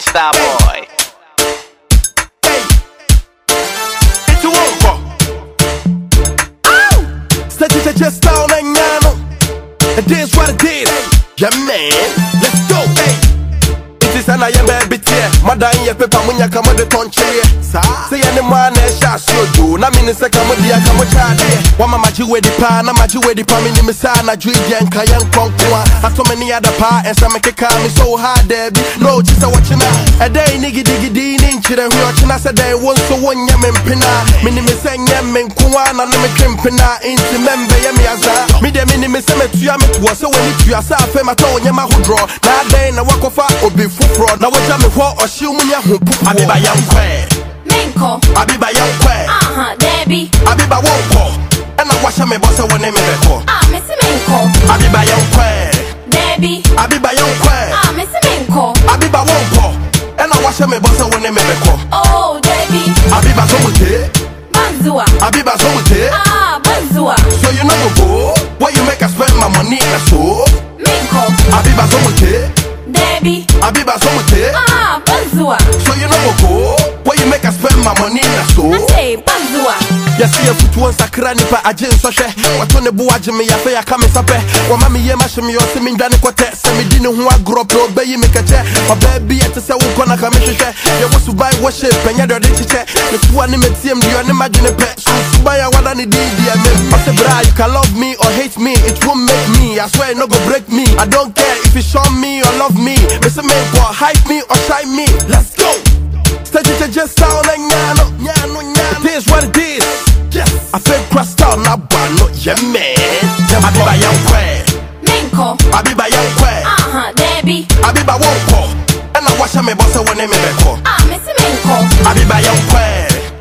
Star boy, Hey. It's over. Oh. Said you just all ain't And this what I did. Yeah, man. Let's go. Hey. Nti sɛ na yɛ bɛɛbi teɛ madan yɛ pepa mu nyaka come tɔnkyere saa sɛ Say any man na just you. na mini sɛ ka mo deɛ ka mo kyaade wama magye wadi paa na magye wadi pa menim saa nadwe deɛ nka yɛ nkɔnko a atɔ me ne ada paa ɛnsɛ mekekaa me sɛ wo haa daabi na ɔkyi sɛ wɔkyena ɛdɛn ne gidigidii ne nkyerɛ hwe ɔkyena sɛ dɛn wo nso wonyɛ me mpena menim sɛ nyɛ me nko a na ne metwe mpena nti mɛmbɛyɛ me azaa medeɛ menim sɛ matua metoɔ sɛ w'ani tua sɛ afei matɔ wo nyɛma ahodoɔ na adɛn na woakɔfa obi foforɔ na wogya me hɔ ɔhyew mu ne ahopopoɔ Yankwe. Minko, Abiba yankwe. uh-huh, Debbie, Abiba wonko. Ɛna wahyɛ me bɔ sɛ wo ne me bɛkɔ. ah, Missy Minko, Abiba yankwe. Debbie, Abiba yankwe. ah, Missy Minko, Abiba wonko. Ɛna wahyɛ me bɔ sɛ wo ne me bɛkɔ. oh, Debbie, Abiba so wo te. Banzua, Abiba so wo te. ah, Banzua, So you no go go. Where you make I spend my money na so. Minko, Abiba so wo te. Debbie, Abiba so wo te. ah, Banzua, So you no go go. Where you make I spend my money in na so. I say Banzua, yɛse yɛfutuo nsakra nipa agye nsɔhwɛ wato ne bo agye me yɛfɛ yɛaka me sapɛ wama me yam ahye me yɛ ɔse mendwane kɔtɛ sɛ medi ne ho agorɔ pɛ ɔbɛyi me kɛkyɛ ɔbaa bi ɛte sɛ wokɔ na ka mehwehwɛ yɛwɔ suban wɔ hye pɛnyɛ deɛ ɔde kyekyɛ mefua ne matiam deɛ ɔne madwene pɛ so suban a wada ne diidiɛ mem ɔse bra you can love me or hate me. It won't make me. I swear it no go break me. I don't care if you shun me or love me. Me say me go hype me or shine me. Let's go Stage it just sound like nyano, nyano, nyano. It is what it is. Yes. I feel cross town, now, but not yet, man. I be by your way. Minko. I be by. Uh huh, Debbie. I be by Wonko. And I wash my boss when me call. Ah, Miss Minko. I be by.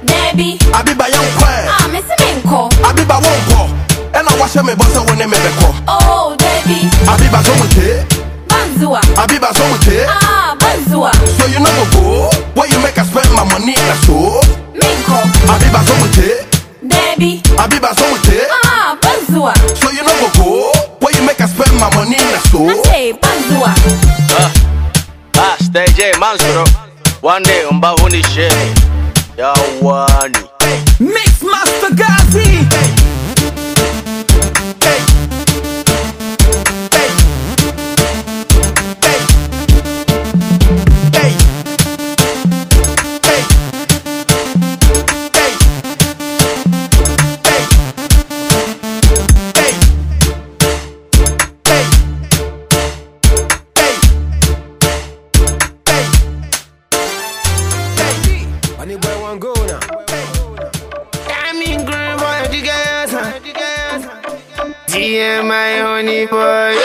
Debbie. I be by. Ah, Miss Minko. I be by Wonko. And I wash my boss when me call. Oh, Debbie. I be by Zomuke. Banzua. I be by Ah, Banzua. So you know go you make I spend my money in a show. Minko. Abi be back home with it. Debbie. I be back. Ah, Bazua. So you know go go. Where you make I spend my money in a show. Hey, Bazua. Uh, ah, ah stage Mansuro. One day umba huni shele. Yawani. Mix Master Garzy. My honey boy.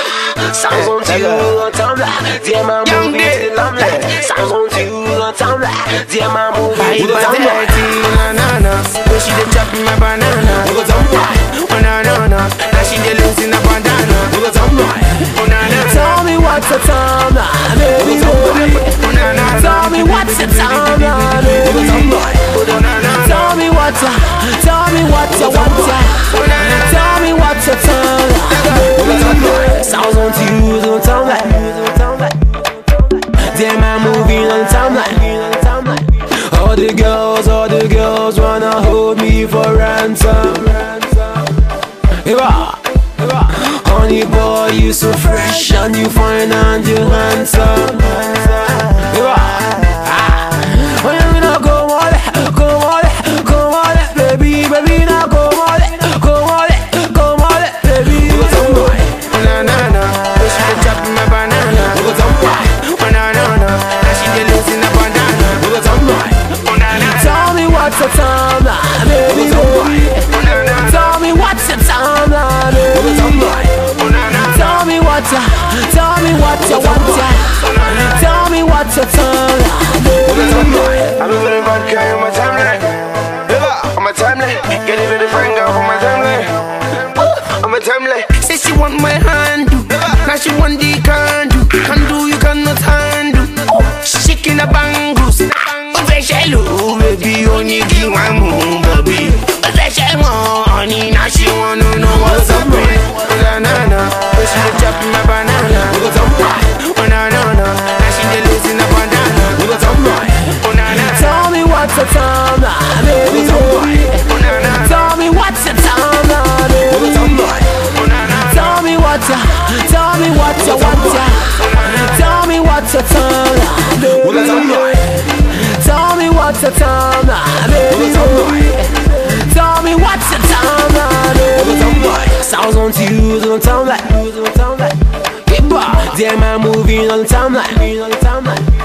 Sounds on you on Tumblr. Dear my movie still on there. Sounds on you on Tumblr. Dear my movie I still was on there. dirty, na na na. But she dey chop my banana. Oh na na na. Now she dey losing a bandana. Oh na na. Tell me what's the time, baby, baby. Oh. Tell me what's the time, baby. Oh. Tell me what, uh, tell me what you want, uh. Oh. Tell me what's the time. Sounds on you on Tumblr. Damn, I'm moving on timeline. All the girls, all the girls wanna hold me for ransom. Eva, honey boy, you so fresh and you fine and you handsome. Eva, me what's the time, baby, na. Tell me what's the time, baby. Tell me what you, tell me what you want, yeah. Tell me what's the time, baby. I'm a little bad guy on my timeline. Yeah, on my timeline. Get it with a friend girl on my timeline. On my timeline. Say she want my hand. Now she want the can do. You cannot handle. Shaking the bangles. Shelu, baby, only give one moon, baby. Cause I share more honey, now she wanna know what's up, baby. Banana, but she chop my banana. Banana, now she just in the banana. Banana, tell me what's the time, baby. Tell me what's the time, baby. Tell me what you, tell me what you want, tell me what you want, baby. Sounds on to you, on the timeline. Get back, damn, I'm moving on the timeline. On the timeline.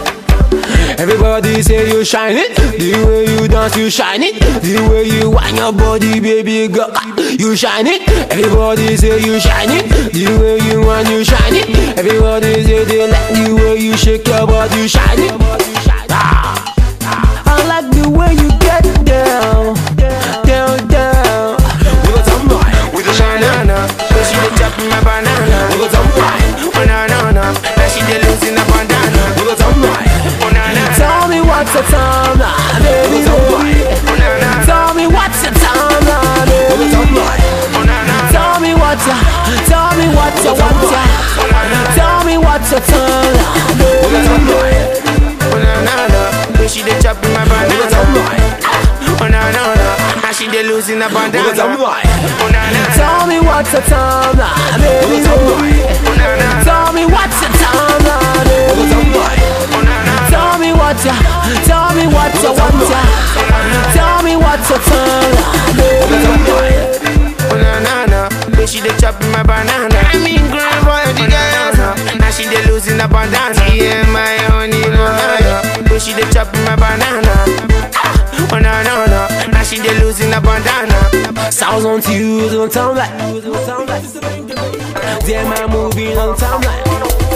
Everybody say you shine it. The way you dance you shine it. The way you wind your body baby girl You shine it. Everybody say you shine it. The way you wind you shine it. Everybody say they like the way you shake your body you shine it the way you get down Down, down. With a thumb With a banana she dey chop my banana. A thumb Oh na na na Now she dey losing a bandana. A thumb Oh na na Tell me what's the time, baby, baby. na na Tell me what's the time, baby. na na Tell me what you, tell me what you want, ya. Tell me what you turn, baby. Now she dey losing a bandana Oh na na Tell me what you turn, baby. Oh na na Tell me what you turn, baby. Oh na na oh, Tell me what you, tell me what you want, ya. Tell me what you turn, baby. Oh na na na But she dey chop my banana. I mean grand boy the oh, girls. Now she dey losing a bandana. Yeah my honey banana But she dey chop my banana Oh na na na Now she dey losing a bandana Sounds on to you, don't on timeline. Damn, I'm moving on timeline.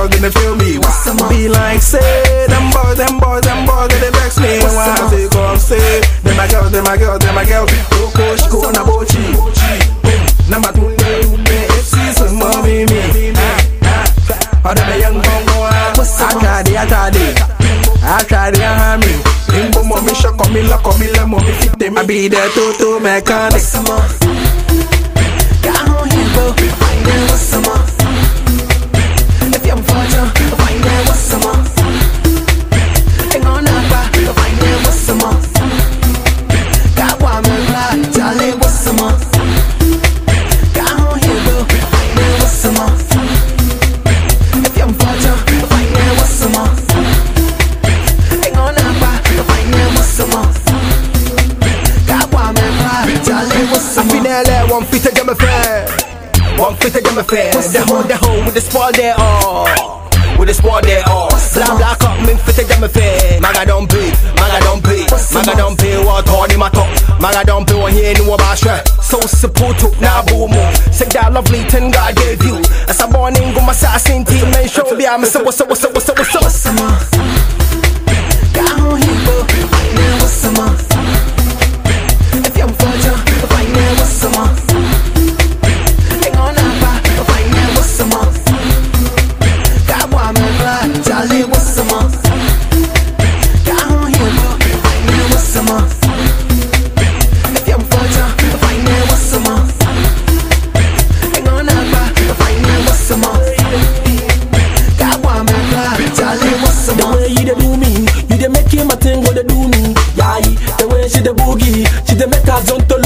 Girl, they then they feel me. What's more? Be like say them boys, them boys, them boys, they, they vex me. What's When I some more? say come stay, they my girl, they my girl, they my girl. Oko shiko na bochi, number two, FC so mommy me. Other ah, ah. the young bongo, I tried it, I tried it. I tried it, I had me. Imbo mommy shock on me, lock on me, let mommy fit them. I be there to to mechanic. So to now, boom. Say that lovely ten God gave you. As a born in, go my assassin team, man, show me, I'm so, what's up, what's up, what's do me. Yeah, the way she dey boogie, she the make her zone to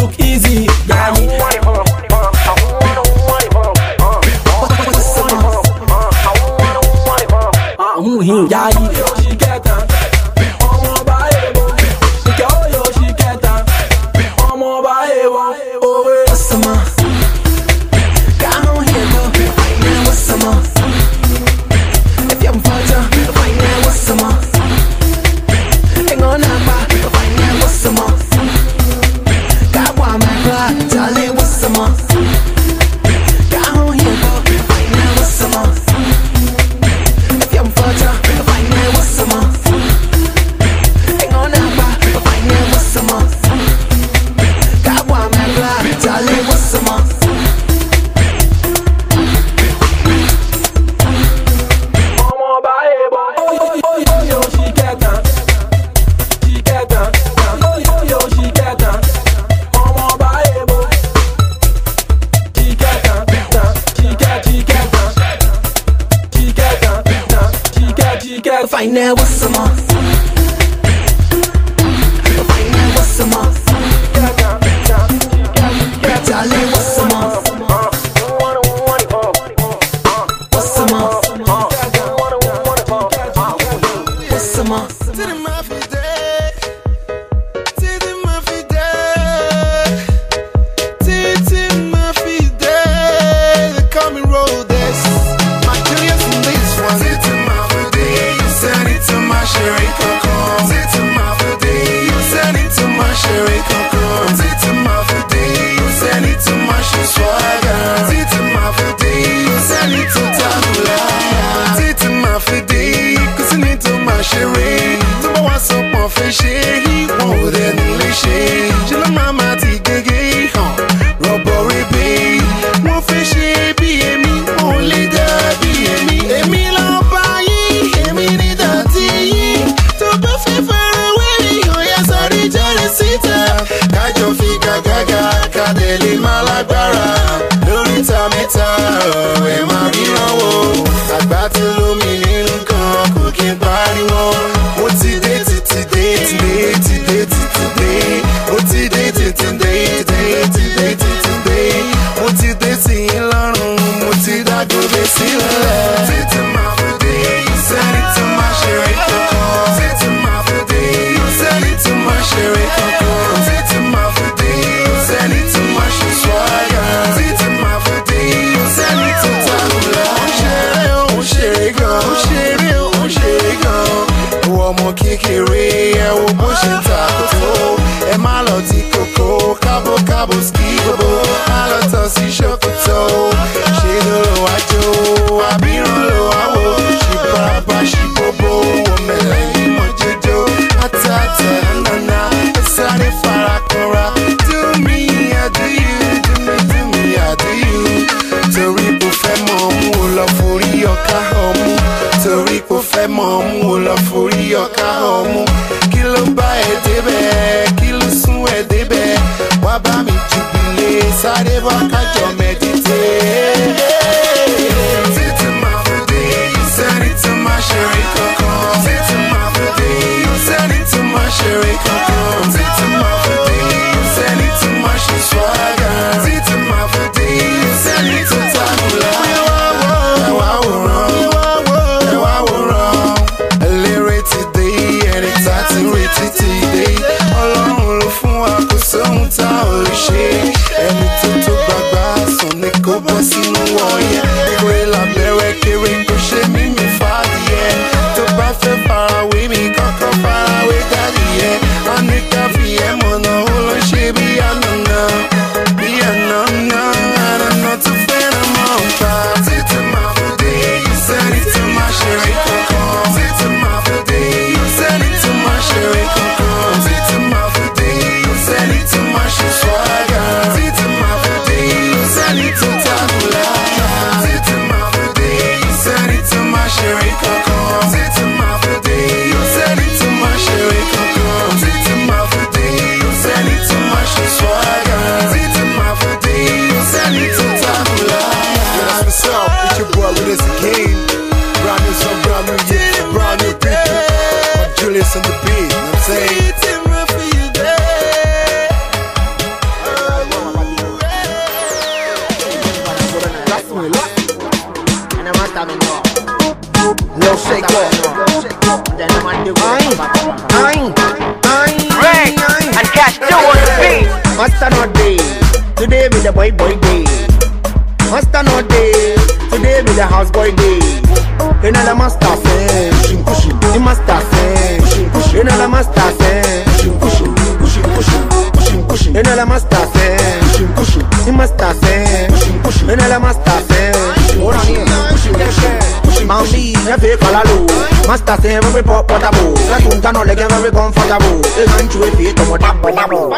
say very potable. La tunta no lege very comfortable. The country fit to mo dabo dabo.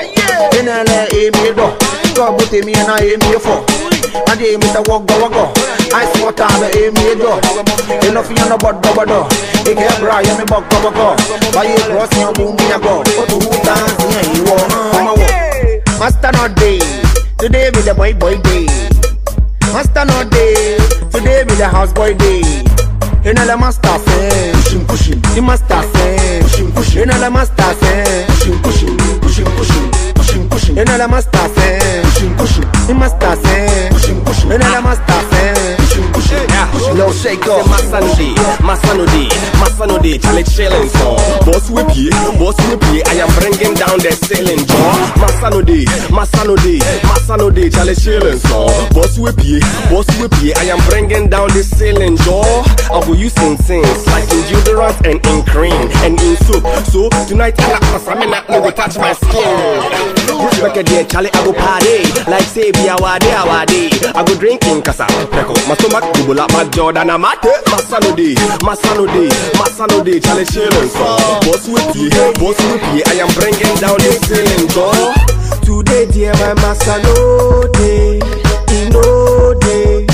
Inele emi do. Go buti mi na emi fo. Ade mi ta wago wago. Ice water na emi do. Enough you no bod bod do. Ike bra ya mi bog bog go. Buy you cross your boom ya go. Otu hu dance ya you. Come on. Master not day. Today be the boy boy day. Master not day. Today be the house boy day. Inele master say. Pushing pushing. The master say. Pushing pushing. Inele master say. Pushing pushing. Pushing pushing. Pushing pushing. Inele master say. Pushing pushing. The master say. Pushing pushing. Inele master say. Pushing pushing. No shake up. Masanode, Masanode, Masanode, Charlie chillin' song. Boss whip ye, boss whip ye, I am bringing down the ceiling jaw. Masanode, Masanode, Masanode, Charlie chillin' song. Boss whip ye, boss whip ye, I am bringing down the ceiling jaw. I will use in things like in deodorant and in cream and in soap. So tonight I like my not no go touch my skin. This record here, Charlie, I go party like say be a wade a wade. I go drinking kasa, my stomach bubble up my Jordan I'm at it. Masanode, Masanode, Masanode, Charlie chillin' song. Oh. Boss whip ye, boss whip ye, I am bringing down the ceiling door. Today, dear, my Masanode, Inode,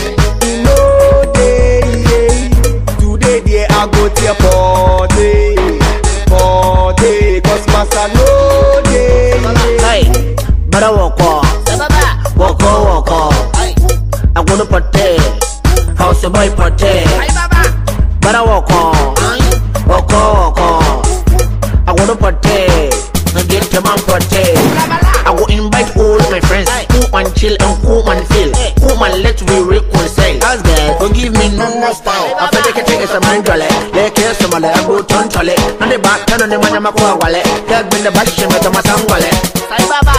Inode, Today, dear, I go to your party, party, cause Masanode. Hey. Walk walk on. I wanna party. I get to my party. I will invite all my friends. Come and chill and come and feel. Come and let me reconcile. That's good. Forgive me, no more style. I feel like I take some man jolly. Like yes, some I go turn jolly. On the back, turn on the man, a qua wallet. Tag me the back, she met my son wallet.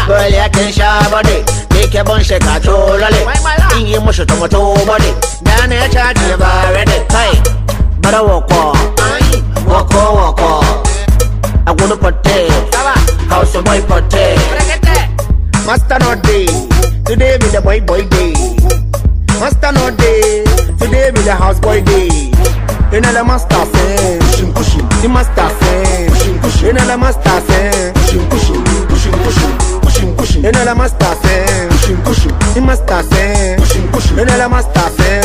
Girl, you can show body. Take your bun, shake a toe, lolly. In your mush, tomato body. Down there, charge you already. Hey, but I walk on. Walk on, walk on. I wanna party. House boy party. Master not day. Today be the boy boy day. Master not day. Today be the house boy day. Know the master say. Pushing pushing. The master say. Pushing. You know the master say. Pushing pushing. Pushing pushing. Pushing. You know the master say. Pushing pushing. The master say. Pushing pushing. You know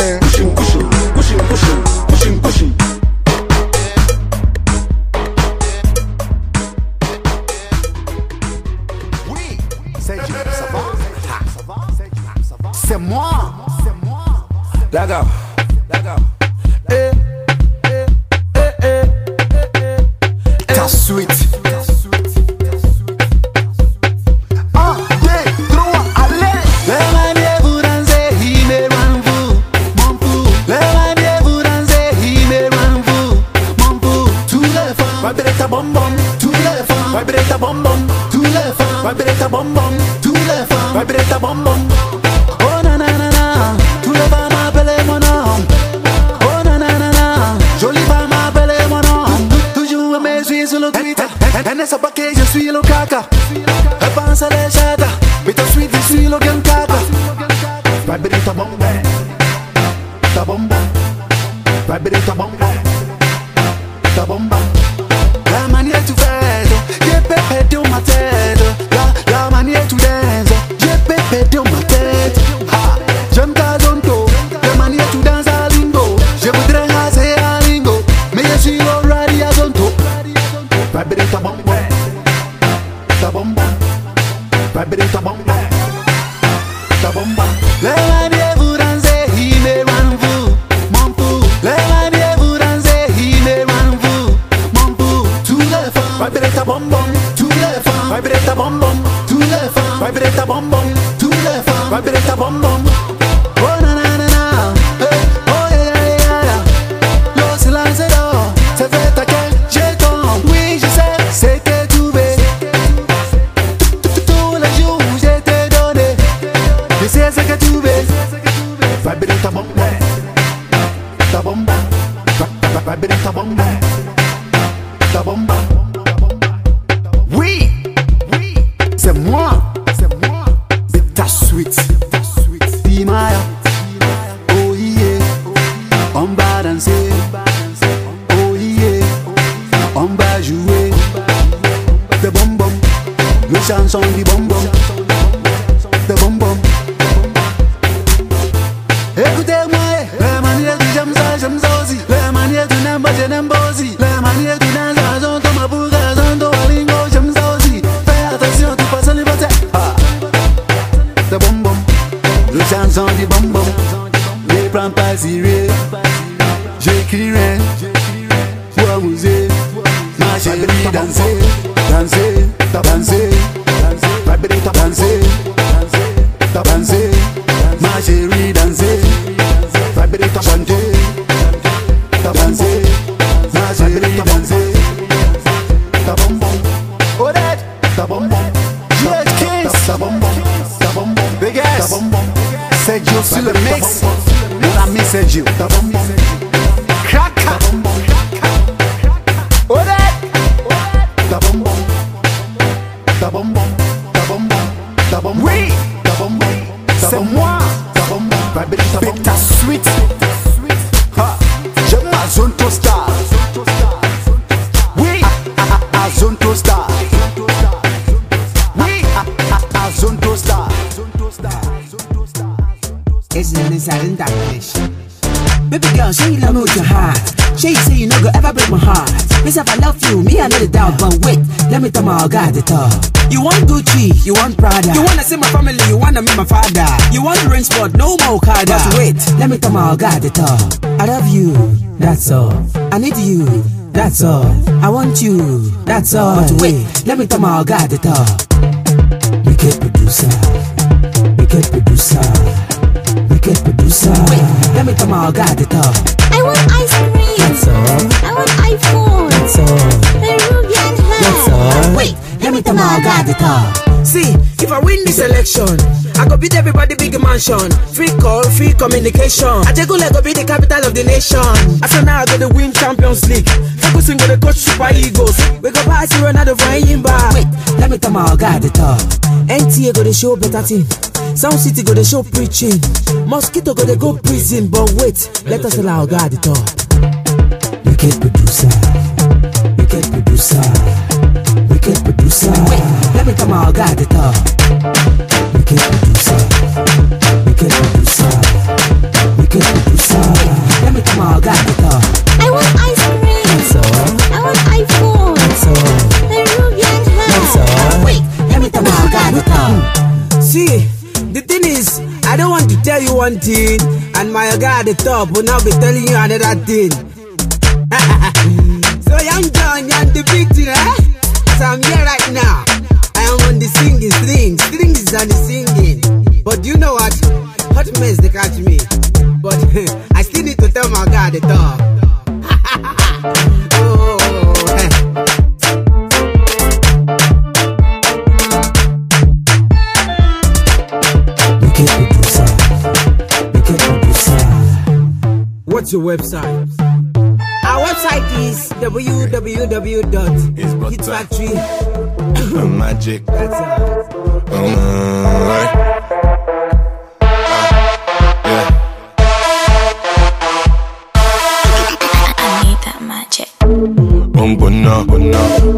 An inside that place. Baby girl, say you love me with your heart. Say you say you no go ever break my heart. Miss if I love you, me I know the doubt, but wait, let me tell my God the talk. You want Gucci, you want Prada. You wanna see my family, you wanna meet my father. You want rain sport, no more Okada. But wait, let me tell my God the talk. I love you, that's all. I need you, that's all. I want you, that's all. But wait, let me tell my God the talk. Wicked producer, wicked producer. Wicked producer. Wait, let me tell my God the talk. I want ice cream. That's all. I want iPhone. That's all. Peruvian hair. That's all. Wait, let me tell my God the talk. See, if I win this election, I go beat everybody big mansion. Free call, free communication. I go go be the capital of the nation. After now I go to win Champions League. Focusing go to coach Super Eagles. We go pass Ronaldo for Yimba. Wait, let me tell my God the talk. NTA go to show better thing. Sound City go to show preaching. Mosquito go to go prison. But wait, let us allow God the talk. Wicked producer. Wicked producer. Wicked producer. Wait, let me tell my God the talk. Wicked producer. Wicked producer. Wicked producer. Let me tell my God the talk. I want ice cream. That's all. I want iPhone. That's all. Peruvian hair. That's all. Wait, let me tell my God the talk. See, the thing is, I don't want to tell you one thing, and my guy at the top will now be telling you another thing. so young John, you're the thing, eh? So I'm here right now. I am on the singing strings, strings and the singing. But you know what? Hot mess they catch me. But What's your website? Our website is www.hitfactory. Magic. That's all. Alright. I need that magic. Umbona,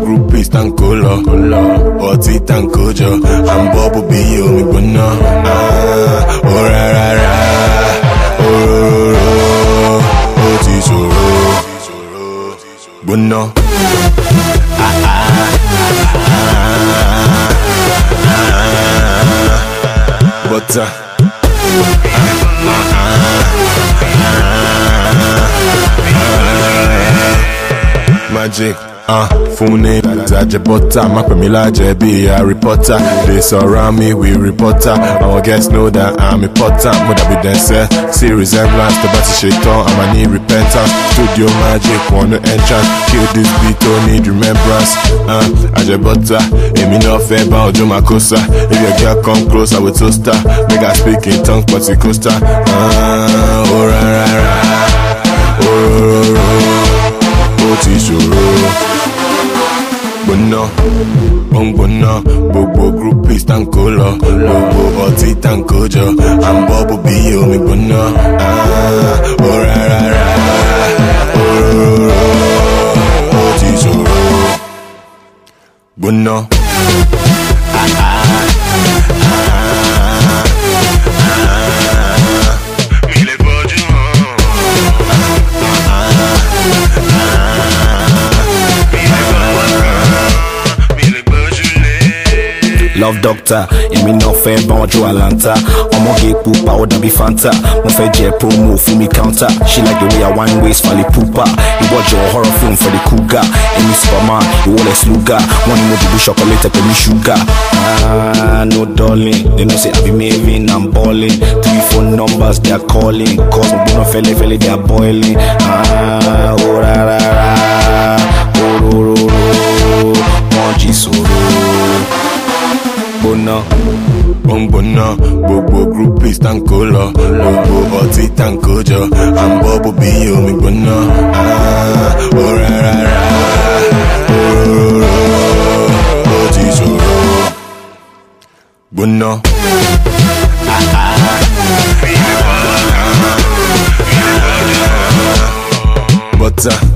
groupies tan cola, Oti tan kojo, I'm bubble be you, me bona. Ah, oh ra ra ra, oh Ah, ah, butter. Magic, uh, fún ní ìtajà bọ́tà má pè mí lájẹ Harry Potter. They surround me with reporter. Àwọn guests know that I'm a important mo dàbí dẹ́sẹ̀ sí resemblance. Tó bá ti tán àmà ní repentance studio magic wọn no entrance. Kill this beat tó need remembrance. Àjẹbọ́tà èmi náà fẹ́ bá ọjọ́ máa kó sá. If your girl come close I will toast her. Make I speak in tongue pọ̀tì coaster. Uh, oh rárá rárá. Oh róróró ó ti ṣòro gbóná ó ń gbogbo groupies tá lọ gbogbo ọtí tá jọ à ń bọ́ bó bí omi gbóná Ah, gbóná. love doctor èmi náà fẹ́ bá wọn jó àlàntà ọmọge pupa ó dàbí fanta. Mo fẹ́ jẹ promo fún mi counter. She like the way i wan waste fali pupa ìwọ jọ horror film for the cougar. Èmi superman ìwọ lẹ sluga wọn ni mo dùbú ṣọkọlẹtẹ pẹ̀lú ṣúgà. ah no darling. They know say i be mavin and balling three phone numbers they are calling. Cause mo gbóná fẹ́lẹ́fẹ́lẹ́ they are boiling. Ah o oh, rárá orororo wọn jí gbóná. ó ń gbóná gbogbo groupies tá n kó lọ gbogbo ọtí tá n kó à ń bọ́ bóbi omi gbóná. Ah, ó rárá rárá òróró ó ti ṣòro gbóná. But uh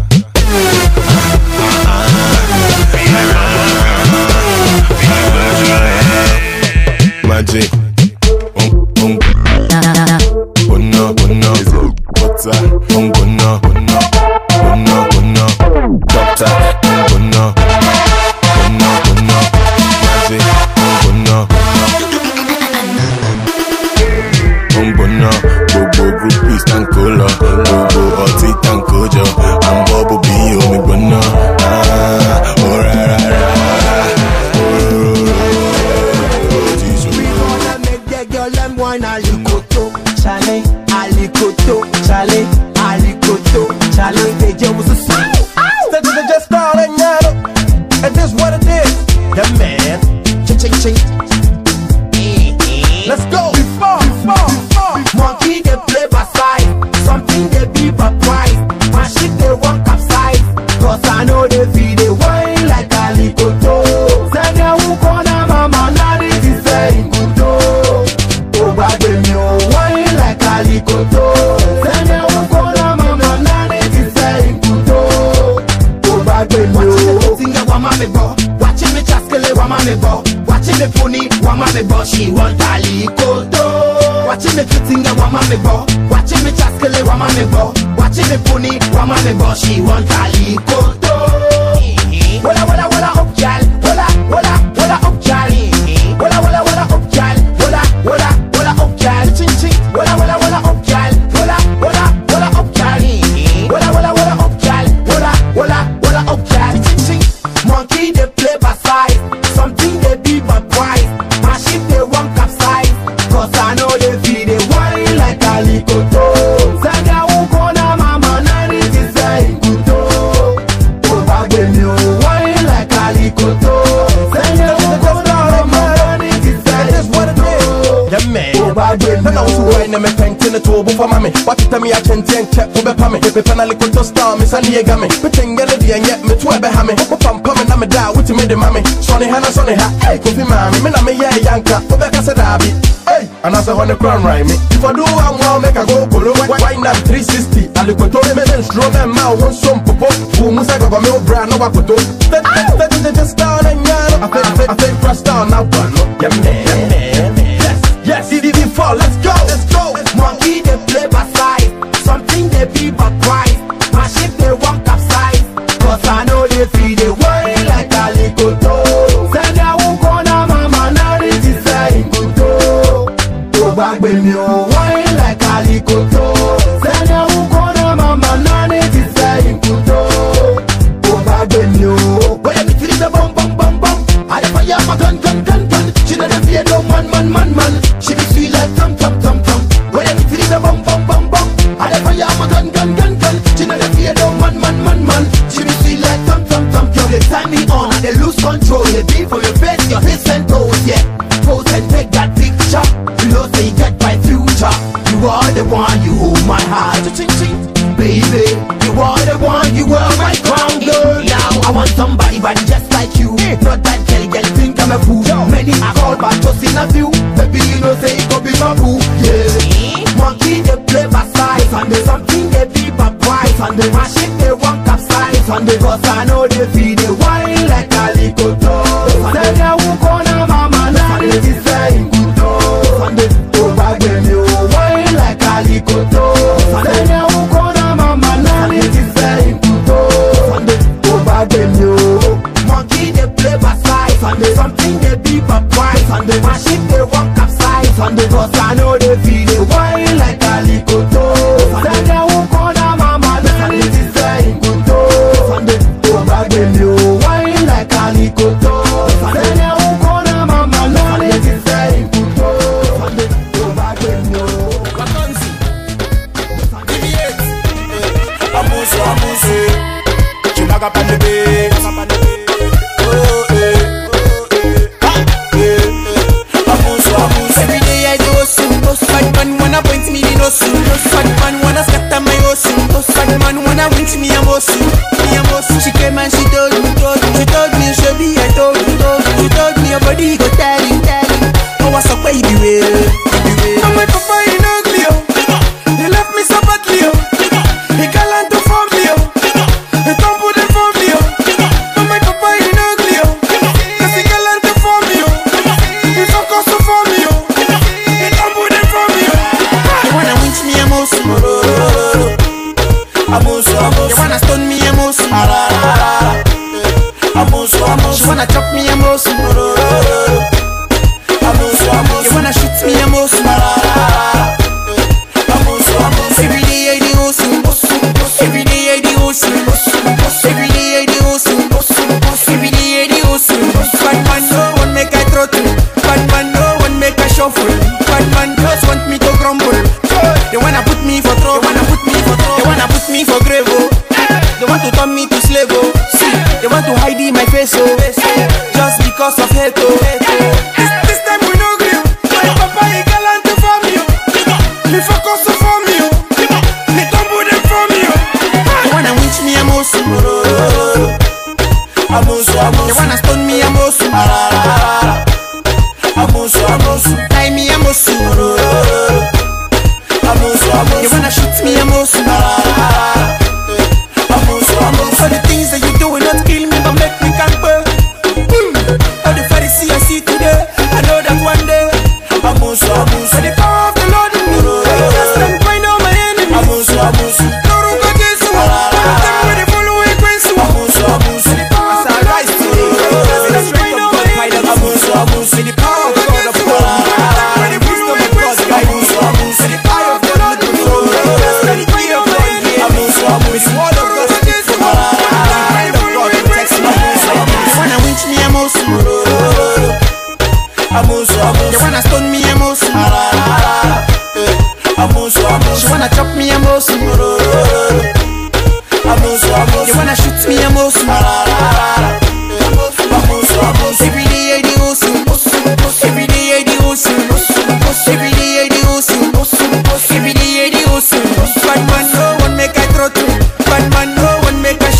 After me, I change and check, Uber Pammy. If it's an aliquot star, Miss Aliagami. Pitching Yelady and yet me to a Bahami. Up and Pammy, I'm a die with me, the mami. Sonny Hannah, Sonny Ha, hey, Kofi Mammy, me, yeah, Yanka, Ubeka Sadabi. Hey, and I say hundred crown rhyme. If I do, I'm gonna make a go, Polo, wind up 360. Aliquot, me, then strong me. mouth, one some popo. Who must I go, my old brand, no, I could do. That's the star and yard. I think, I think, I think, now.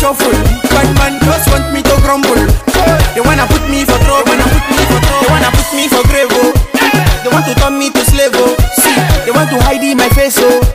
shuffle Bad man just want me to crumble They wanna put me for trouble They wanna put me for grave. Oh. They want to turn me to slave oh. See, they want to hide in my face oh.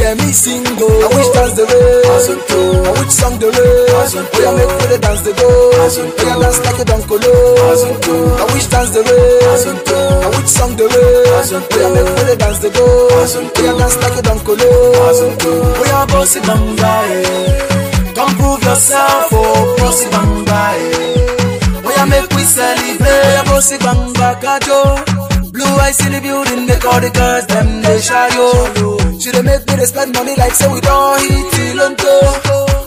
hear me sing go. I wish dance the way. I wish song the way. We are make for the dance the go. We are dance like a donkolo. I wish dance the way. I wish song the way. We are make for the dance the go. We are dance like a donkolo. We are bossy bamba. Come prove yourself, oh bossy bamba. We are make we celebrate. We are bossy bamba kajo. Blue eyes in the building, make all the girls them they shy yo. She dey make me spend money like say we don't hit Toronto.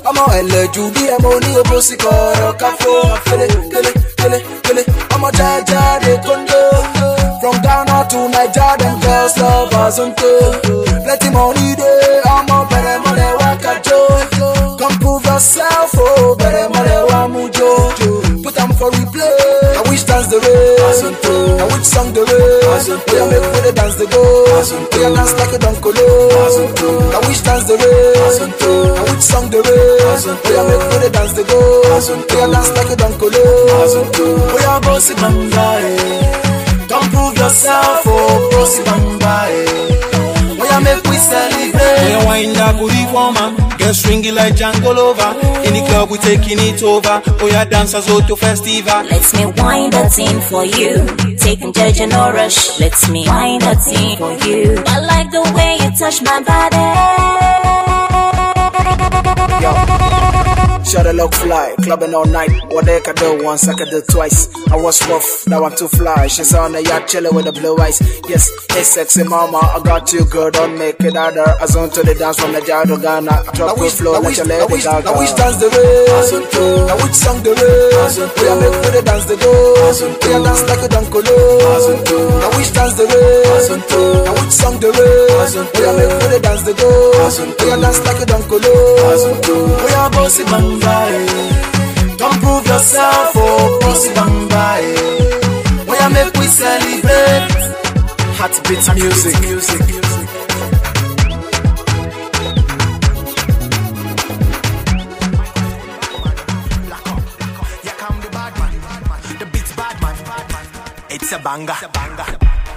ọmọ ẹlẹ́jú on ẹmọ oníyobrosi kọ̀ọ̀rọ̀ káfó kele kele kele kele ọmọ jaja de kondo. From Ghana to Naija them girls love us unto plenty money dey. Now which song the way? We are make with the dance the go. We are dance like a don colo. Now which dance the way? Now which song the way? We are make with the dance the go. We are dance like a don colo. We are bossy bamba. eh. Come prove yourself, oh bossy bamba. eh. We are make we celebrate. We a wind up booty woman, get stringy like Django Lover. In the club we taking it over. Oh yeah, dancers go to festival. Let's me wind a thing for you. Taking judge and no rush. Let's me wind a thing for you. I like the way you touch my body. Shut a look fly, clubbing all night. What they can do once, I can do twice. I was rough, now I'm too fly. She's on the yacht, chilling with the blue eyes. Yes, hey sexy mama, I got you, girl, don't make it harder. I zone to the dance from the Jado Ghana. Drop the flow, let your lady gaga. Now which dance the way? Now which song the way? We are make with the dance the go. We are dance like a dankolo. Now which dance the way? Now which song the way? We are make with the dance the go. We are dance like a dankolo. We are bossy bamba. Come prove yourself, oh bossy bamba. We are make we celebrate. Heartbeat music, music, music. It's a banger.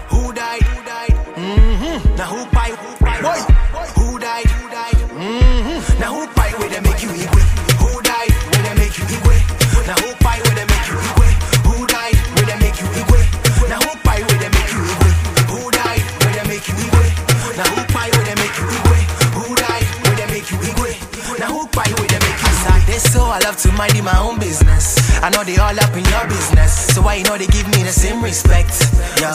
Who died? Who died? Mm-hmm. Now who buy? Who buy? So I love to mind my own business. I know they all up in your business, so why you know they give me the same respect? Yo,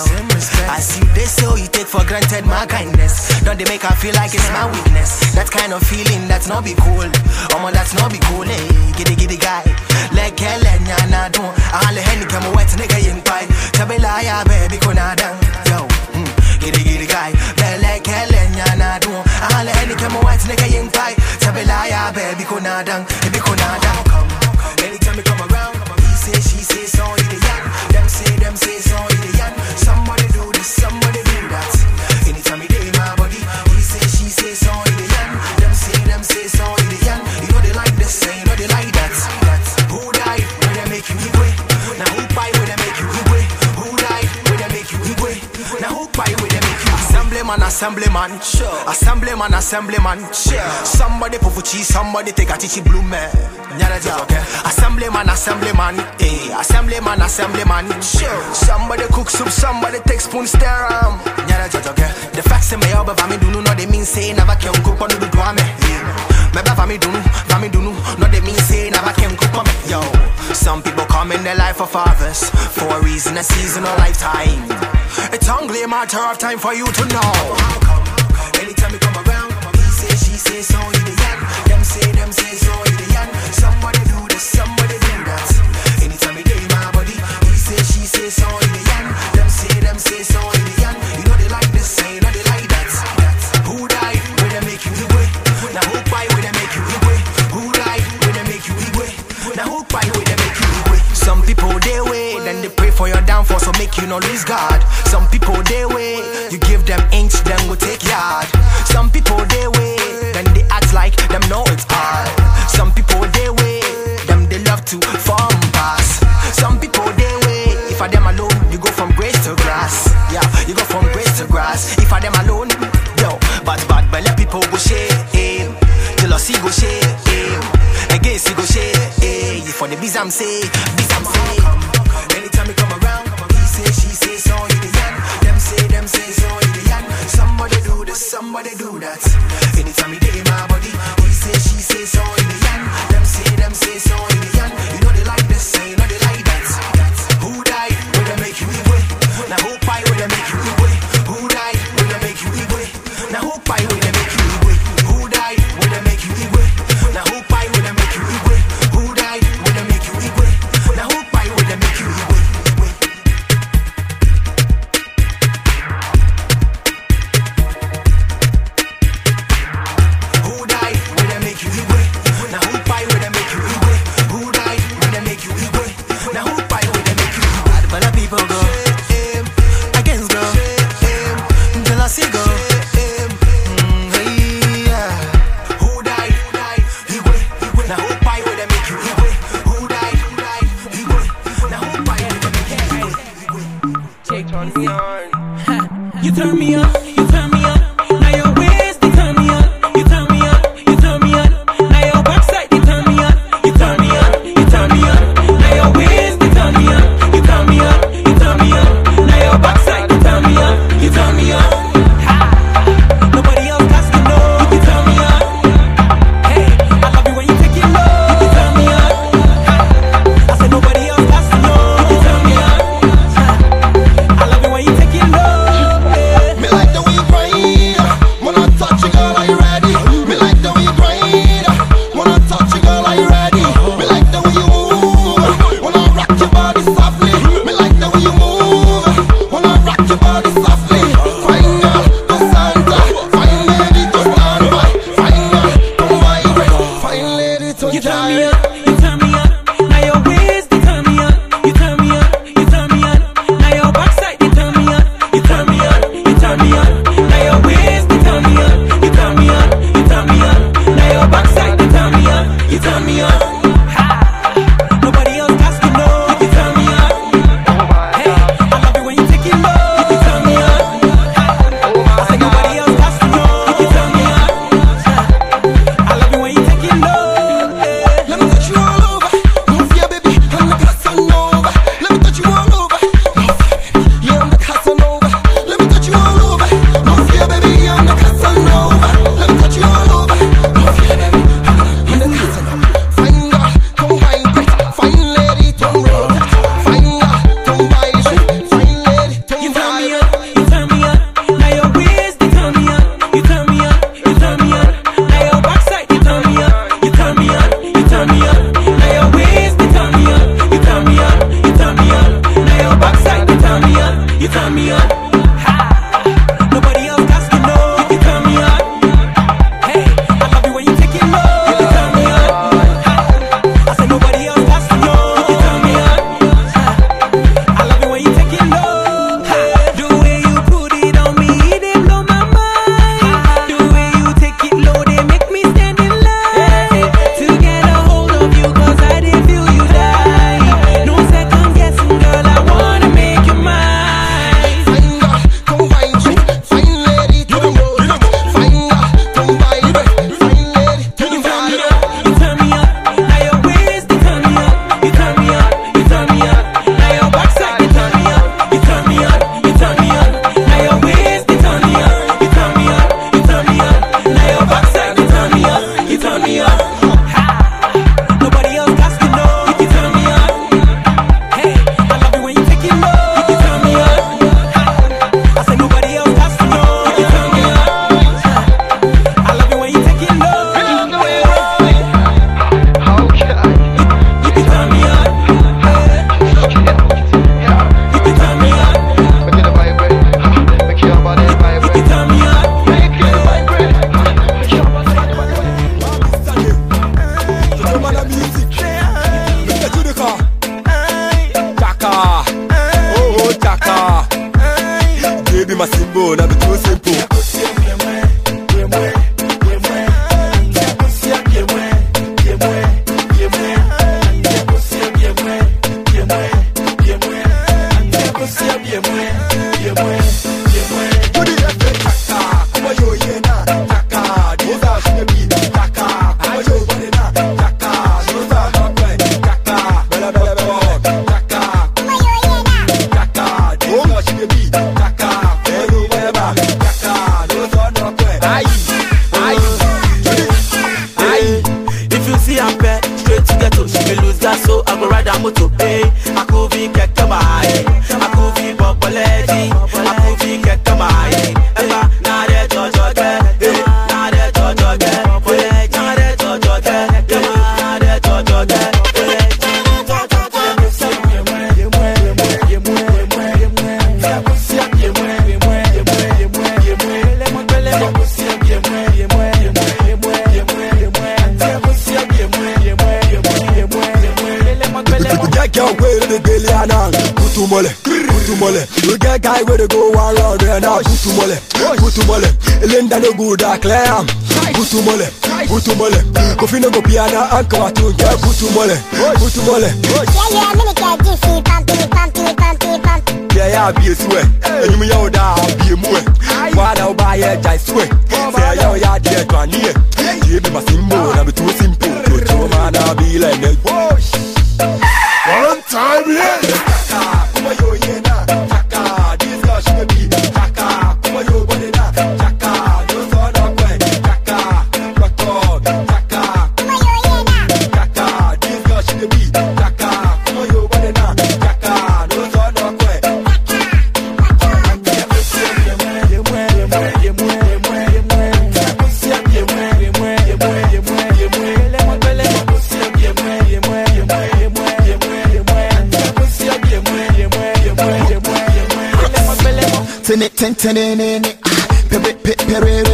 I see this so you take for granted my kindness. Don't they make I feel like it's my weakness? That kind of feeling that's not be cool. Oh man, that's not be cool. Hey, giddy giddy guy, like Helen, ya na do. All the henny come wet nigga in pie. Tabela ya baby kuna dang. Yo, mm, giddy giddy guy, like Helen, ya na do. All the henny come wet nigga in pie. Tabela ya baby kuna dang, baby kuna dang. Assemblyman, sure. Assemblyman, assemblyman, sure. Somebody pufuchi, somebody take a chichi blue man. Okay. Assemblyman, assemblyman, eh. Assemblyman, assemblyman. Somebody cook soup, somebody take spoon stir um. Okay. The facts say me oba vami dunu, no they mean say never can cook on the dwame. Me ba vami dunu, vami dunu, no they mean say never can cook me. Yo, some people come in their life of harvest for a reason, a season, or lifetime. It's only a matter of time for you to know. How come? Anytime you come around, he say, she say, so you the young. Them say, them say, so you the young. Somebody do this, somebody do that. Anytime you day my body, he say, she say, so you the young. Them say, them say, so you not lose God. Some people they wait, you give them inch, them will take yard. Some people they wait, then they act like them know it's hard. Some people they wait, them they love to form pass. Some people they wait, if I them alone, you go from grace to grass. Yeah, you go from grace to grass. If I them alone, yo, but bad belly people go share him. Jealousy go share him. Against you go share eh. For the biz I'm say. find me up. mole. We get guy where they go one round and now put to mole. Put to mole. Linda no good, I claim. am. Put to mole. Put to mole. Kofi no go piano and come out to get put to mole. Put to mole. Yeah, yeah, me get jiffy, pump, pump, pump, pump. Yeah, yeah, be a sweat. And you me out there, be a mue. Why now buy a jive sweat? Say, yo, yeah, dear, granny. Give me my symbol, I be too simple. Your two man, I be like me. Tene ten tene ne ne Pepe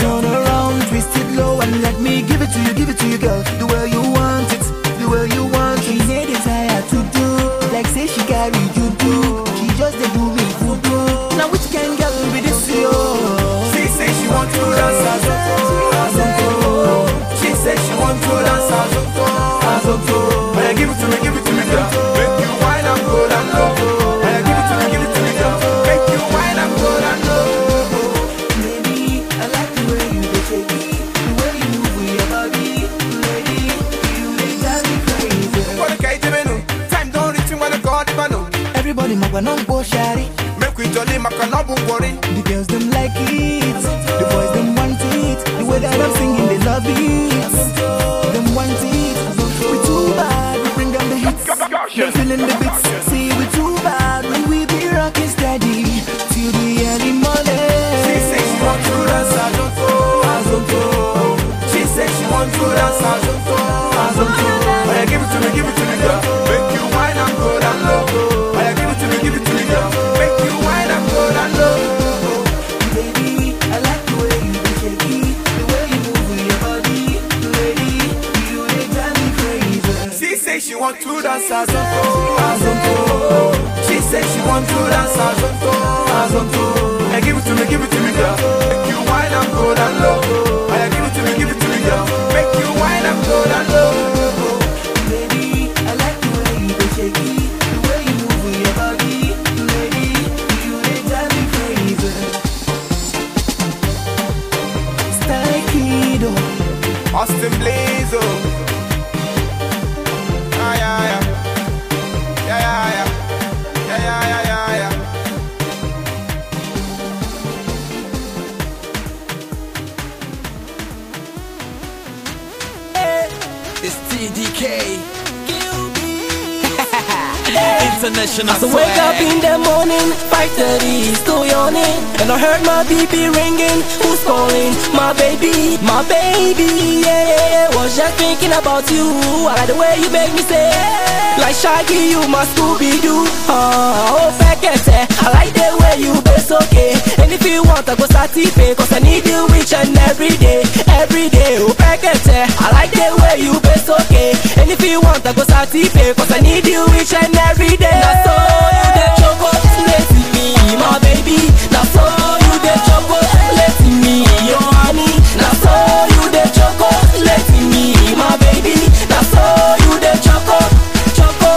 Turn around, twist it low, and let me give it to you, give it to you, girl. The way you want it, the way you want it. She it tired to do, like say she carry you do. She just dey do me voodoo. Now which can girl be this yo? She say she want to dance azonto, want to dance oh, azonto, azonto. She said she want to dance oh, azonto, azonto. Hey, give it to me, give it to me, girl. You wine and go down low. And I heard my BB ringing, who's calling? My baby, my baby, yeah, Was just thinking about you, I like the way you make me say Like Shaggy, you my Scooby-Doo. Uh, Oh, Pekete, I like the way you best okay And if you want, I go satisfy Cause I need you each and every day, every day. Oh, Pekete, I like the way you best okay And if you want, I go satisfy Cause I need you each and every day. Now so you the chocolate my baby. Now so you the chocolate me, your honey. Now so you the chocolate me, my baby. Now so you the choco, choco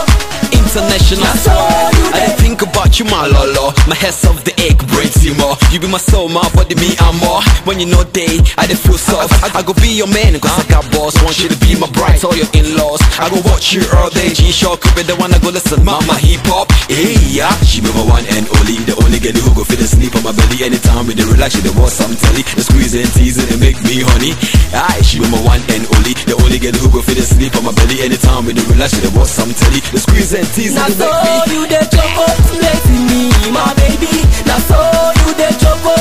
International Now so you I think about you, my lolo. My head's of the egg breaks you more. You be my soul, my body, me, I'm more. When you know day, I dey feel soft. I, go be your man, cause I got boss. Want you to be my bride, all your in laws. I go watch you all day. G Shock could be the one I go listen. Mama hip hop, hey, yeah. She be my one and only. The only girl who go fit the sleep on my belly. Anytime we dey relax, she dey watch some telly. The squeeze and tease and make me honey. Aye, she be my one and only. The only girl who go fit the sleep on my belly. Anytime we dey relax, she dey watch some telly. The squeeze and tease Now and so make me you the chocolate me, my baby. Now so you the chocolate oh.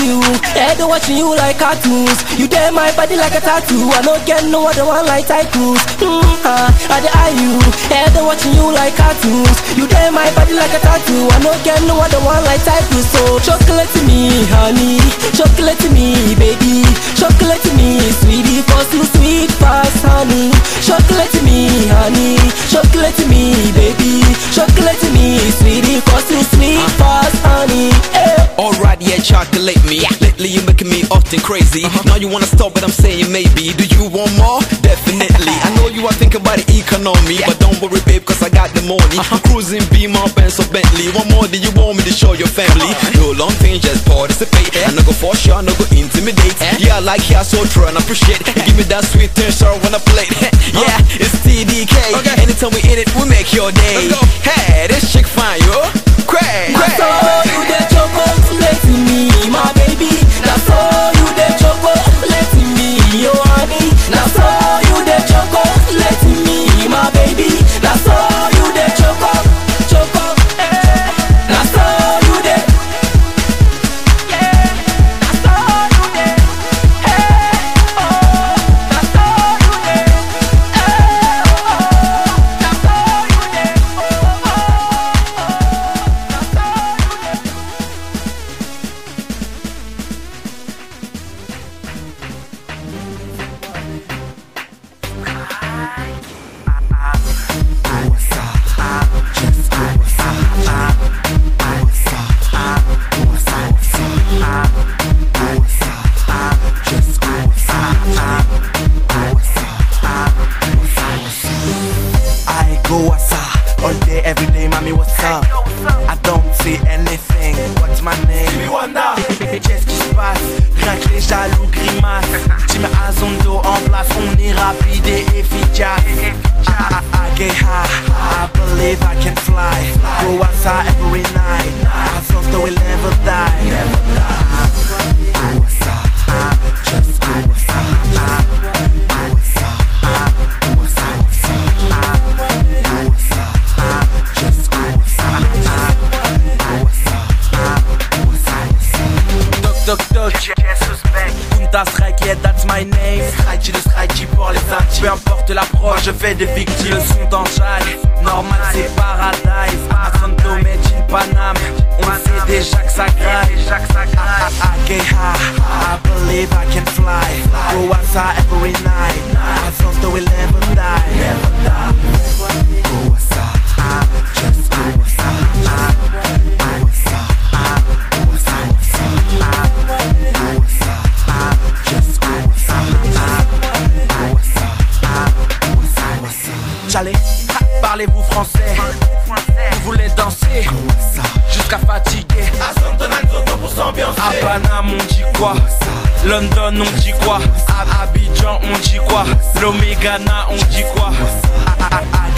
you. Head watching you like cartoons. You dare my body like a tattoo. I don't get no other one like tycoons Mm-ha, I the eye you. Head watching you like cartoons. You dare my body like a tattoo. I don't get no other one like tycoons So chocolate to me, honey. Chocolate to me, baby. Chocolate to me, sweetie. Cause you sweet fast, honey. Chocolate to me, honey. Chocolate to me, baby. Chocolate to me, sweetie. Cause you sweet fast, honey. Yeah. Alright, yeah, chocolate with me. Lately you're making me often crazy. Now you wanna stop but I'm saying maybe. Do you want more? Definitely. I know you are thinking about the economy. But don't worry babe cause I got the money. I'm Cruising be my and so Bentley. One more do you want me to show your family? No long thing just participate. I no go for sure, I no go intimidate. Yeah. I like you so try and appreciate Give me that sweet thing sir when I play it. Yeah it's TDK okay. Anytime we in it we make your day. Hey this chick fine yo. Crazy, crazy.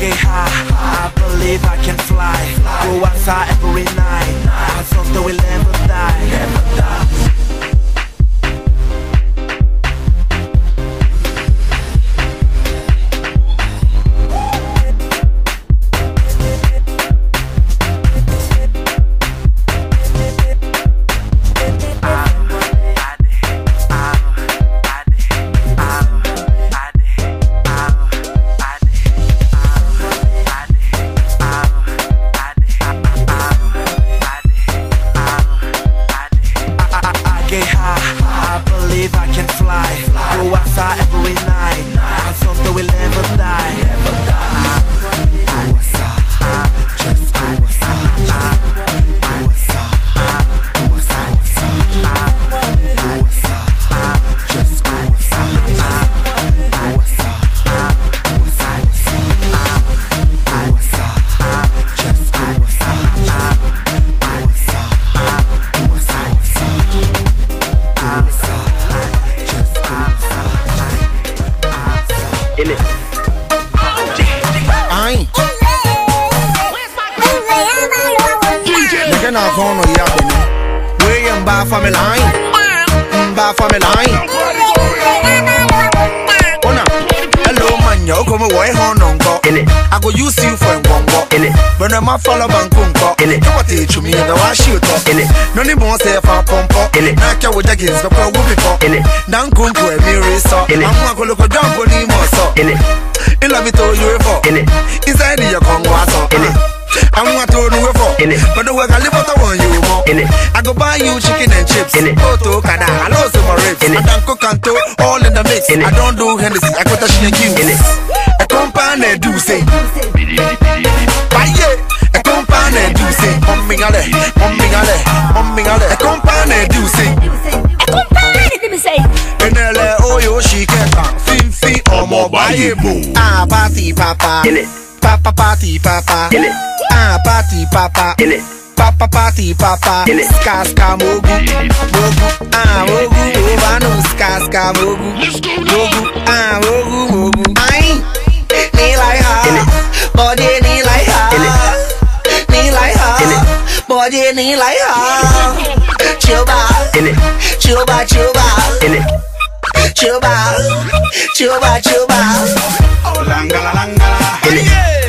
get high. I believe I can fly. Papa. Ska ska mogu. Mogu. Ah, mogu. Ovano ska ska mogu. Mogu. Ah, mogu mogu. Ai. Ni like her. Body ni like her. Ni like her. Body ni like her. Chuba. Chuba chuba. Chuba. Chuba chuba. Langala langala.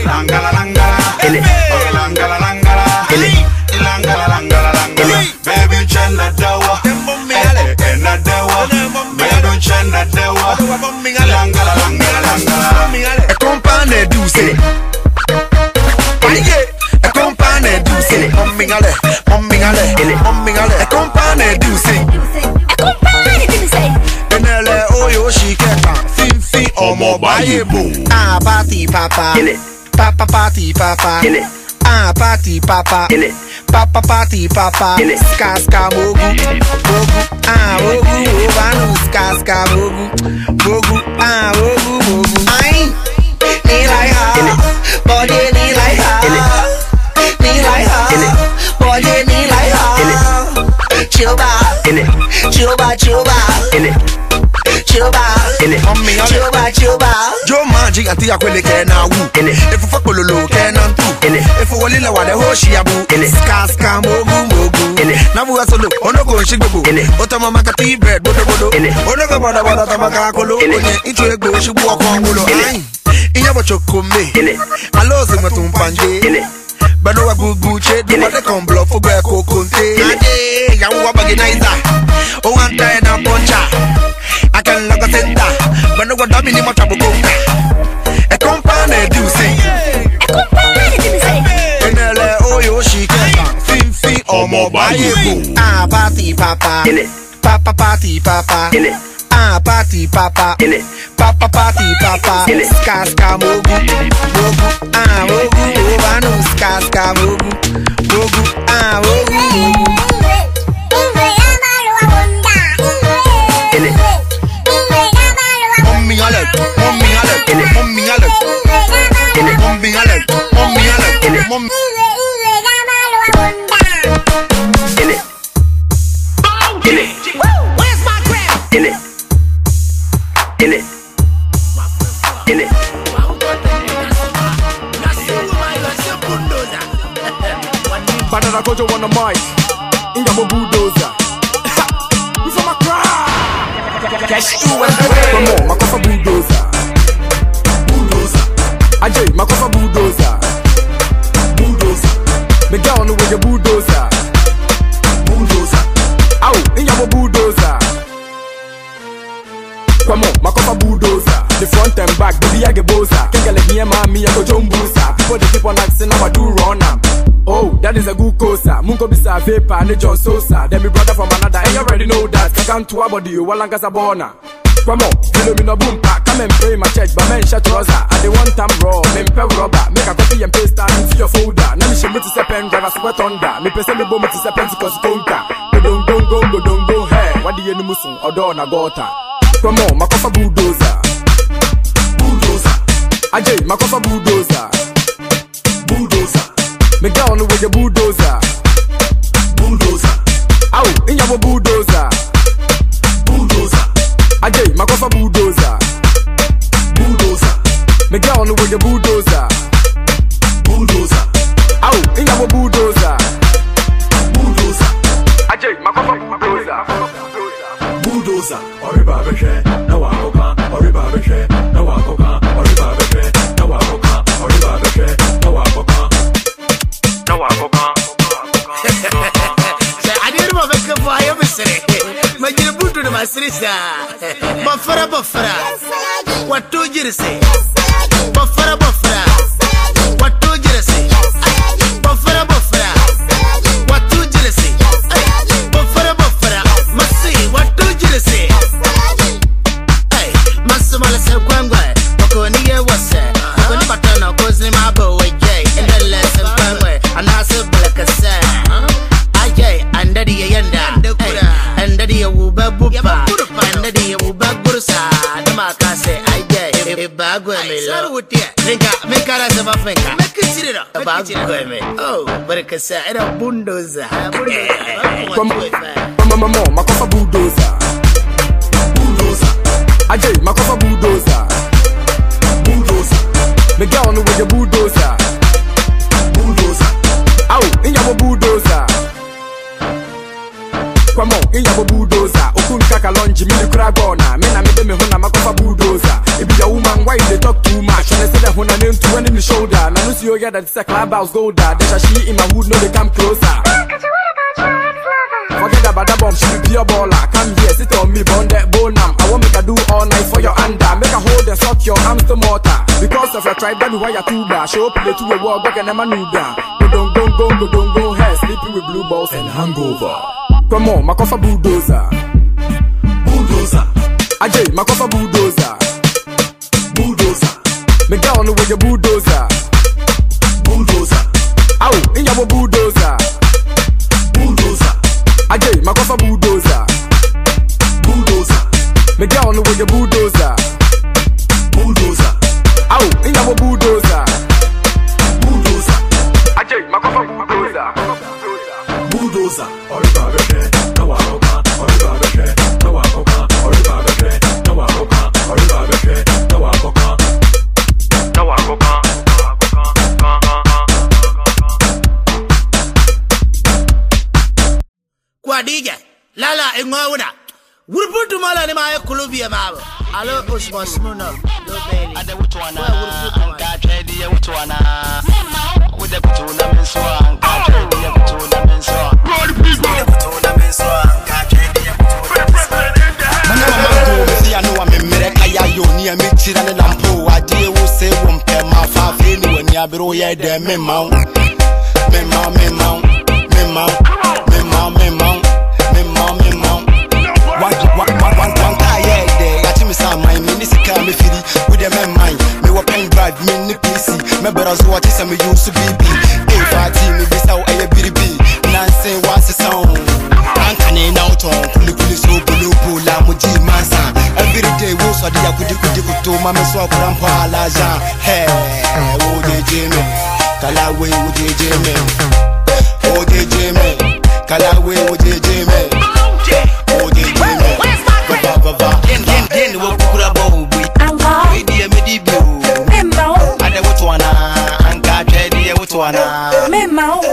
Langala langala. Langala langala. Langala sing. Mommingale. Mommingale. Mommingale. E compane du sing. Enele oyo shiketa. Fin fin omo baye boo. Ah, party papa. Papa party papa. Ah, party papa. Papa party papa. Ska ska mogu. Mogu. Ah, mogu. Ovano ska ska mogu. Mogu. Ah, mogu mogu. Ai. Ni like her. Body ni Chuba chuba. Chuba. Chuba chuba. Jo magic ati akwele ke na wu. Efu fa kololo ke na ntu. Efu wole la wa de ho shi abu. Ska ska mogu mogu. Na bu asolo ono go shi gbogbo. Ota mama ka tea bread bodo bodo. Ono go bodo bodo ta maka kolo. Onye itu egbo shi bu ọkọ ngulo. Ai. Iye bo chokome. Alo se mo tun panje. Bano wa gugu che do wa de kon blow fo gbe ko konte. Ade ya wa baginizer. O wan ta na poncha. Akan logo center. Bano wa domi ni mo tabu konka. E compane du sing. Enele oyo shiketa. Fin fin omo baye boo. Ah party papa. Papa party papa. Ah party papa. Papa party papa. Ska ska mogu. Mogu. Ah mogu. Ovano ska ska mogu. Mogu. Ah mogu. Mommy Alec, mommy Alec, mommy Alec, mommy Alec, mommy Alec, mommy. Where's Munko bisa vapor, and John Sosa. Then me brother from another, and you already know that. Kakan to a body, you walanga sabona. Come on, follow me no boom pack. Come and pray my church, but men shut trouser. I the one time raw, men pe rubber. Make a copy and paste that into your folder. Now me show me to say pen driver sweat under. Me pese me bo me to say Pentecost conquer. Go don't go go go don't go hey. What do you know musun? Odo na gota. Come on, makofa bulldozer. Bulldozer. Ajay, makofa bulldozer. Bulldozer. Me way the bulldozer. Bulldozer. Ow, in your bulldozer. Bulldozer. Ajay, makofa bulldozer. Bulldozer. Me get on the way the bulldozer. Bulldozer. Ow, in your bulldozer. Bulldozer. Ajay, makofa bulldozer. Bulldozer. Oriba beshe, hasrisa bafara bafara wato jirse bafara bafara zama fanka makasirira babu kome oh barka sa ina bulldozer. Ah, eh, Mamamo makofa bulldozer. Bulldozer. Ajay makofa bulldozer. Bulldozer. Me get on with bulldozer. Come on, in your bulldozer. Okun kaka lunge, me the crag on. Me na me makofa bulldozer. Be your woman, why you dey talk too much? When I say that name to one in the shoulder. Now no see you that it's a clubhouse golder. There's a she in my hood, no they come closer. Forget about that bomb, she be pure baller. Come here, sit on me, bond that bone. I want make her do all night for your under. Make her hold and suck your arms to mortar. Because of your tribe, that be why you're too bad. Show up play to a war, back and I'm a new down. Go don't go, go, go, don't go, hair, sleeping with blue balls and hangover. My coffee bulldozer. Bulldozer. Ajay, coffee bulldozer. Bulldozer. Me girl on the way your bulldozer. Bulldozer. Ow, in your bulldozer. Bulldozer. Ajay, coffee bulldozer. Bulldozer. Me girl on the way your bulldozer. Bulldozer. Ow, in your bulldozer. Bulldozer. Ajay, my coffee bulldozer. Bulldozer. Gwadija, Lala Ingwawuna, Wurputu Mala Mabo, Alo Anka Kutuna Anka Kutuna People, Kutuna Anka Kutuna Mama I know I'm in Memau, Memau, Memau, Memau, Memau, Memau. mom, your mom. One, one, one, one, one, ah, yeah, there. Got me some mind, me this car, me feel with them in mind. Me wa pen drive, me ni PC. Me brothers watch this, and me used to be B. If I team, me this how I be B. Nancy, what's the sound? Ankane na uton, kuli kuli so bulu pula muji masa. Every day, wo so dia kudi kudi kuto, mama so akurampa alaja. Hey, oh, wo je jeme, kalawe wo oh, je jeme, wo oh, je jeme, kalawe wo je jeme. Marijuana. Memang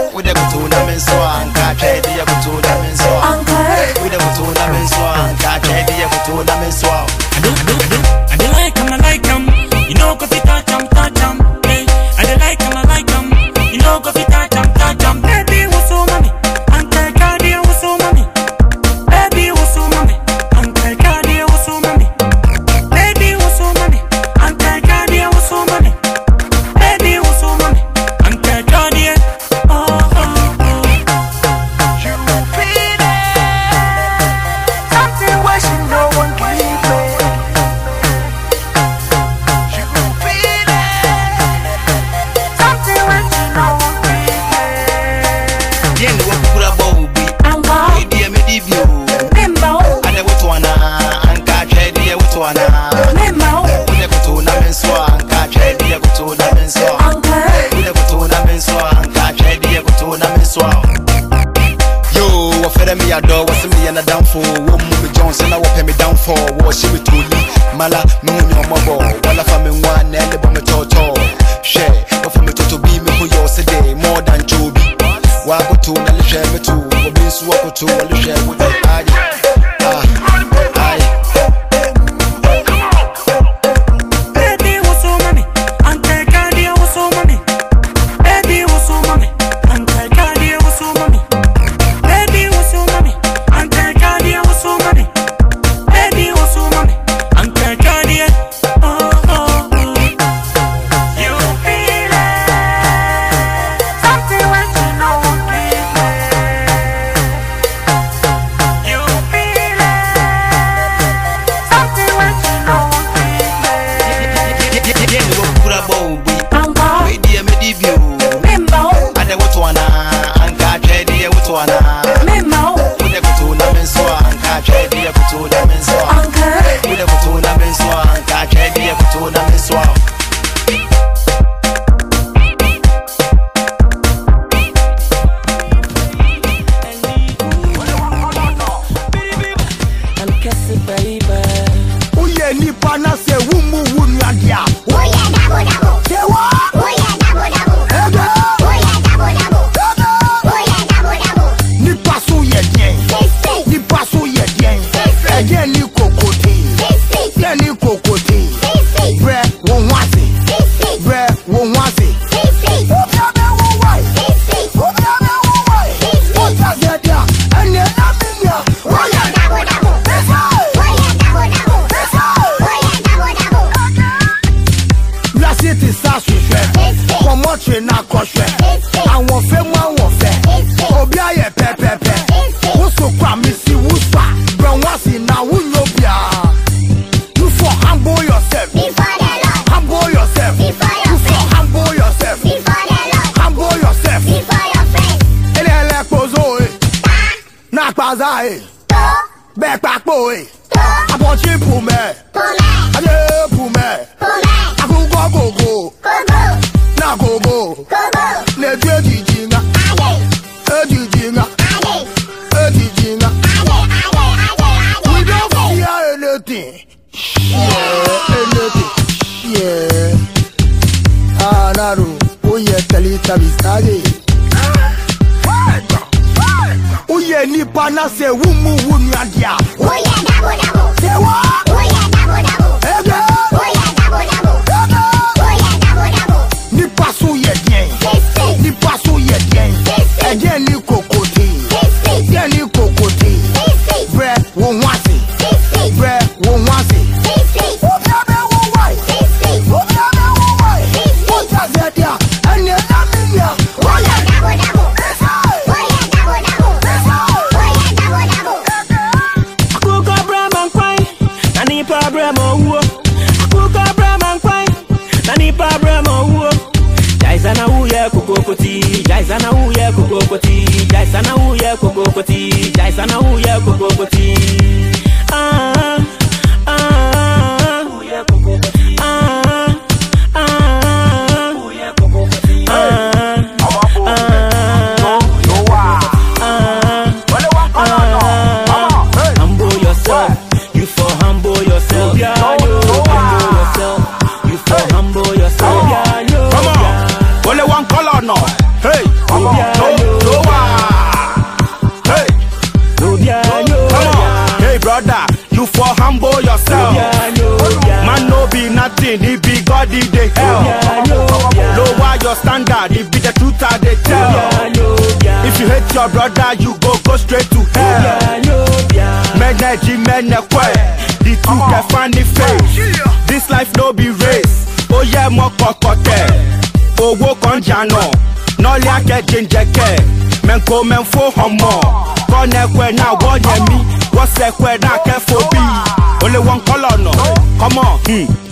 Memo Ude kutuna menswa anka Chedi ya kutuna menswa Anka. Ude kutuna menswa anka Chedi ya kutuna menswa sana uye kokokoti jai sana uye kokokoti jai sana uye kokokoti Gomenfo homo Kone kwe na wonye mi Wose na kefo bi Only one color Come on. Hmm.